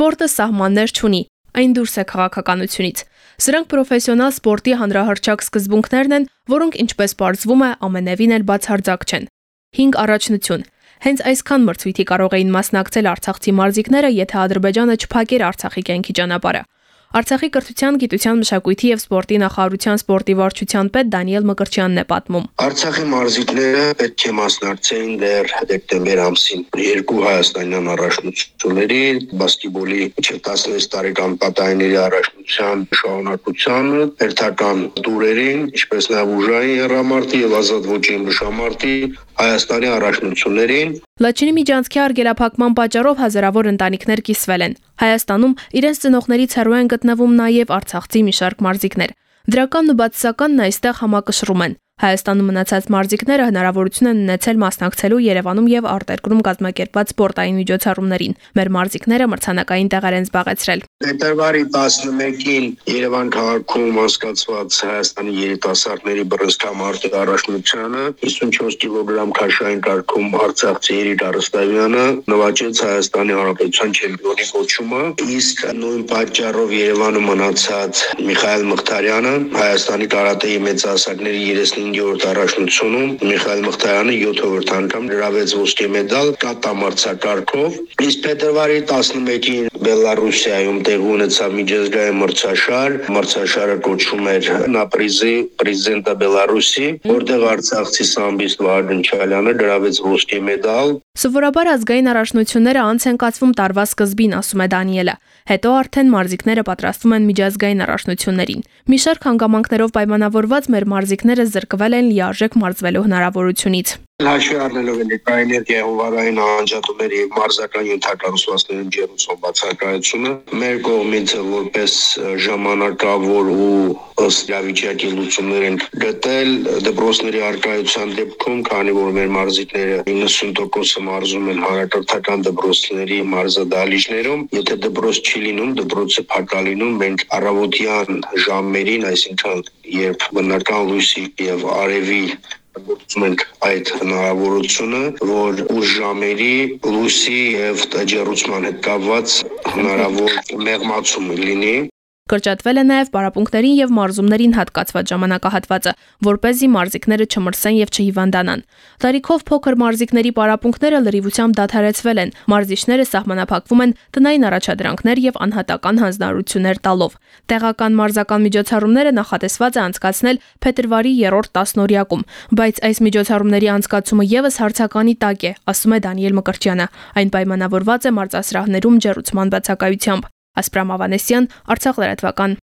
Սպորտը սահմաններ չունի, այն դուրս է քաղաքականությունից։ Սրանք պրոֆեսիոնալ սպորտի հանրահարճակ սկզբունքներն են, որոնք ինչպես ողջվում է, ամենևին էլ բացարձակ չեն։ 5 առաջնություն։ Հենց այսքան մրցույթի կարող էին մասնակցել Արցախցի մարզիկները, եթե Ադրբեջանը չփակեր Արցախի կյանքի ճանապարհը։ Արցախի կրթության, գիտության, մշակույթի եւ սպորտի նախարարության սպորտի վարչության պետ Դանիել Մկրտչյանն է պատմում։ Արցախի մարզիկները պետք է մասնակցեին դեռ դեկտեմբեր ամսին երկու հայաստանյան առաջնությունների բասկետբոլի 16 տարեկան պատայների առաջնության շահունակությանը, հերթական տուրերին, ինչպես նաեւ ուժային հեռամարտի եւ ազատ ոչինչ մշամարտի Հայաստանի առաջնություններին Լաչինի միջանցքի արգելափակման պատճառով հազարավոր ընտանիքներ կիսվել են։ Հայաստանում իրենց ծնողներից հեռու են գտնվում նաև Արցախցի մի շարք մարզիկներ։ Դրականն ու բացասականն այստեղ համակշռում են։ Հայաստանում մնացած մարզիկները հնարավորություն են ունեցել մասնակցելու Երևանում եւ արտերկրում կազմակերպված սպորտային միջոցառումներին։ Մեր մարզիկները մրցանակային տեղեր են զբաղեցրել։ Փետրվարի 11-ին Երևան քաղաքում անցկացված Հայաստանի երիտասարդների բռնցքամարտի առաջնությանը 54 կիլոգրամ քաշային կարգում Արցախցի Երիտ Արստավյանը նվաճեց Հայաստանի Հանրապետության չեմպիոնի կոչումը, իսկ նույն պատճառով Երևանում մնացած Միխայել Մղթարյանը Հայաստանի կարատեի մեծահասակների 39 5-րդ առաջնությունում Միխայել Մղթարյանը 7-րդ անգամ գրավեց ոսկե մեդալ կատամարցակարգով։ Իսկ փետրվարի 11-ին Բելարուսիայում տեղի ունեցավ միջազգային մրցաշար, մրցաշարը կոչվում էր Նապրիզի պրեզիդենտը Բելարուսի, որտեղ Արցախցի սամբիստ Վահագն Չալյանը գրավեց ոսկե մեդալ։ Սովորաբար ազգային առաջնությունները անց են կացվում տարվա սկզբին, ասում է Դանիելը։ Հետո արդեն մարզիկները պատրաստվում են միջազգային առաջնություններին։ Մի շարք հանգամանքներով պայմանավորված մեր մարզիկները զրկվել են լիարժեք մարզվելու հնարավորությունից։ Հաշվի առնելով էլեկտրաէներգիայի հովանային անջատումների եւ մարզական ենթակառուցվածքների ջերմության բացակայությունը, մեր կողմից որպես ժամանակավոր ու ըստ իրավիճակի լուծումներ են գտել դպրոցների արկայության դեպքում, քանի որ մեր մարզիկները 90%-ը մարզում են հանրակրթական դպրոցների մարզադահլիճներում, եթե դպրոց չի լինում, դպրոցը փակալինում, մենք առավոտյան ժամերին, այսինքն երբ բնական լույսի եւ արևի գործում ենք այդ հնարավորությունը, որ ուժ ժամերի լույսի եւ ջերուցման հետ կապված հնարավոր մեղմացում լինի Կրճատվել է նաև պարապմունքներին եւ մարզումներին հատկացված ժամանակահատվածը, որ เป զի մարզիկները չմրսեն եւ չհիվանդանան։ Տարիքով փոքր մարզիկների պարապմունքները լրիվությամբ դադարեցվել են։ Մարզիչները սահմանափակվում են տնային առաջադրանքներ եւ անհատական հանձնարարություններ տալով։ Տեղական մարզական միջոցառումները նախատեսված է անցկացնել փետրվարի 3-րդ տասնօրյակում, բայց այս միջոցառումների անցկացումը եւս հարցականի տակ է, ասում է Դանիել Մկրտչյանը։ Այն պայմանավորված է մարզասրահներում ջերուցման բացակայությամբ։ Ասպրամ Ավանեսյան, Արցախ լրատվական։